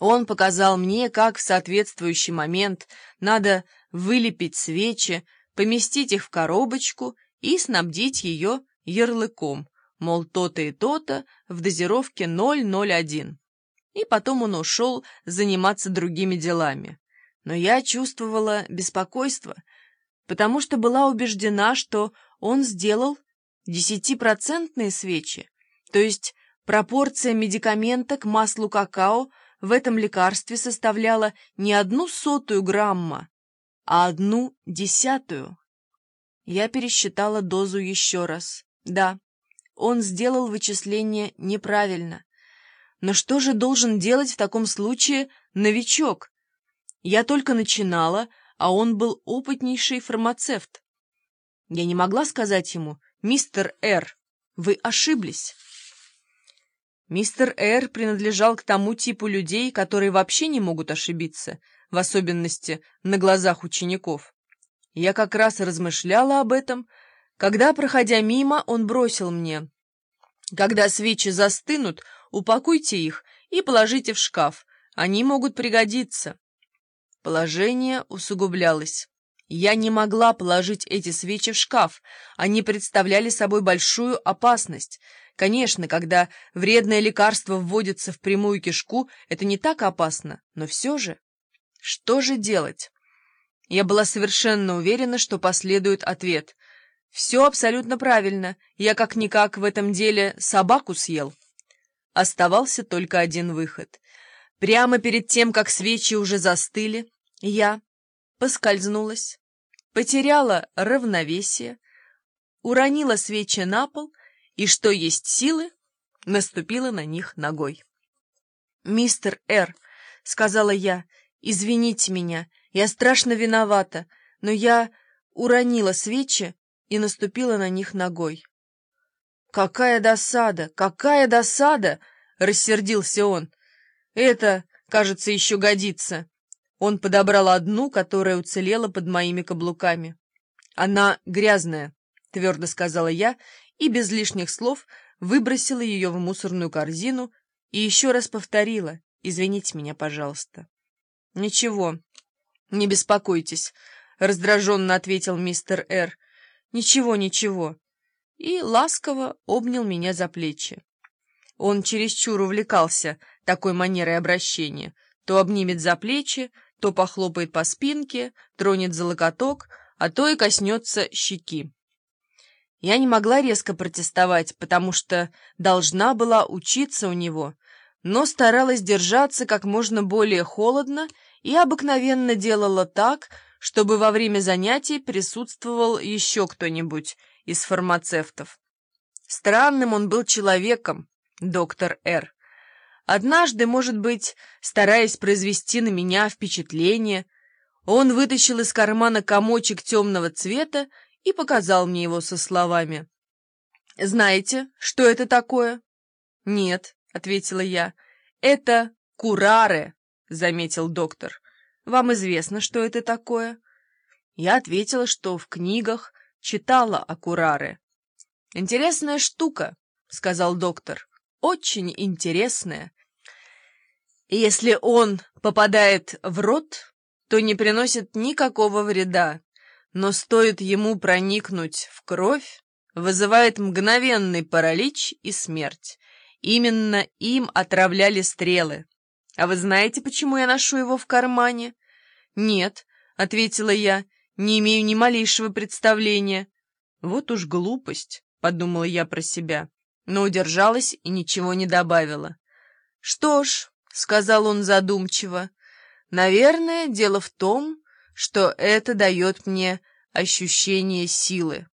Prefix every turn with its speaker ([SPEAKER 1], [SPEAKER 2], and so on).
[SPEAKER 1] Он показал мне, как в соответствующий момент надо вылепить свечи, поместить их в коробочку и снабдить ее ярлыком, мол, то-то и то-то в дозировке 0,01. И потом он ушел заниматься другими делами. Но я чувствовала беспокойство, потому что была убеждена, что он сделал десятипроцентные свечи, то есть пропорция медикамента к маслу какао в этом лекарстве составляла не одну сотую грамма, а одну десятую. Я пересчитала дозу еще раз. Да, он сделал вычисление неправильно. Но что же должен делать в таком случае новичок? Я только начинала, а он был опытнейший фармацевт. Я не могла сказать ему, «Мистер Р, вы ошиблись». Мистер Р принадлежал к тому типу людей, которые вообще не могут ошибиться, в особенности на глазах учеников. Я как раз размышляла об этом, когда, проходя мимо, он бросил мне. «Когда свечи застынут, упакуйте их и положите в шкаф, они могут пригодиться». Положение усугублялось. Я не могла положить эти свечи в шкаф, они представляли собой большую опасность — Конечно, когда вредное лекарство вводится в прямую кишку, это не так опасно, но все же. Что же делать? Я была совершенно уверена, что последует ответ. Все абсолютно правильно, я как-никак в этом деле собаку съел. Оставался только один выход. Прямо перед тем, как свечи уже застыли, я поскользнулась, потеряла равновесие, уронила свечи на пол — и, что есть силы, наступила на них ногой. «Мистер Р», — сказала я, — «извините меня, я страшно виновата, но я уронила свечи и наступила на них ногой». «Какая досада! Какая досада!» — рассердился он. «Это, кажется, еще годится». Он подобрал одну, которая уцелела под моими каблуками. «Она грязная», — твердо сказала я и без лишних слов выбросила ее в мусорную корзину и еще раз повторила «Извините меня, пожалуйста». «Ничего, не беспокойтесь», — раздраженно ответил мистер Р. «Ничего, ничего». И ласково обнял меня за плечи. Он чересчур увлекался такой манерой обращения. То обнимет за плечи, то похлопает по спинке, тронет за локоток, а то и коснется щеки. Я не могла резко протестовать, потому что должна была учиться у него, но старалась держаться как можно более холодно и обыкновенно делала так, чтобы во время занятий присутствовал еще кто-нибудь из фармацевтов. Странным он был человеком, доктор Р. Однажды, может быть, стараясь произвести на меня впечатление, он вытащил из кармана комочек темного цвета и показал мне его со словами. «Знаете, что это такое?» «Нет», — ответила я. «Это кураре», — заметил доктор. «Вам известно, что это такое?» Я ответила, что в книгах читала о кураре. «Интересная штука», — сказал доктор. «Очень интересная. Если он попадает в рот, то не приносит никакого вреда, но стоит ему проникнуть в кровь, вызывает мгновенный паралич и смерть. Именно им отравляли стрелы. А вы знаете, почему я ношу его в кармане? Нет, — ответила я, — не имею ни малейшего представления. Вот уж глупость, — подумала я про себя, но удержалась и ничего не добавила. Что ж, — сказал он задумчиво, — наверное, дело в том, что это дает мне ощущение силы.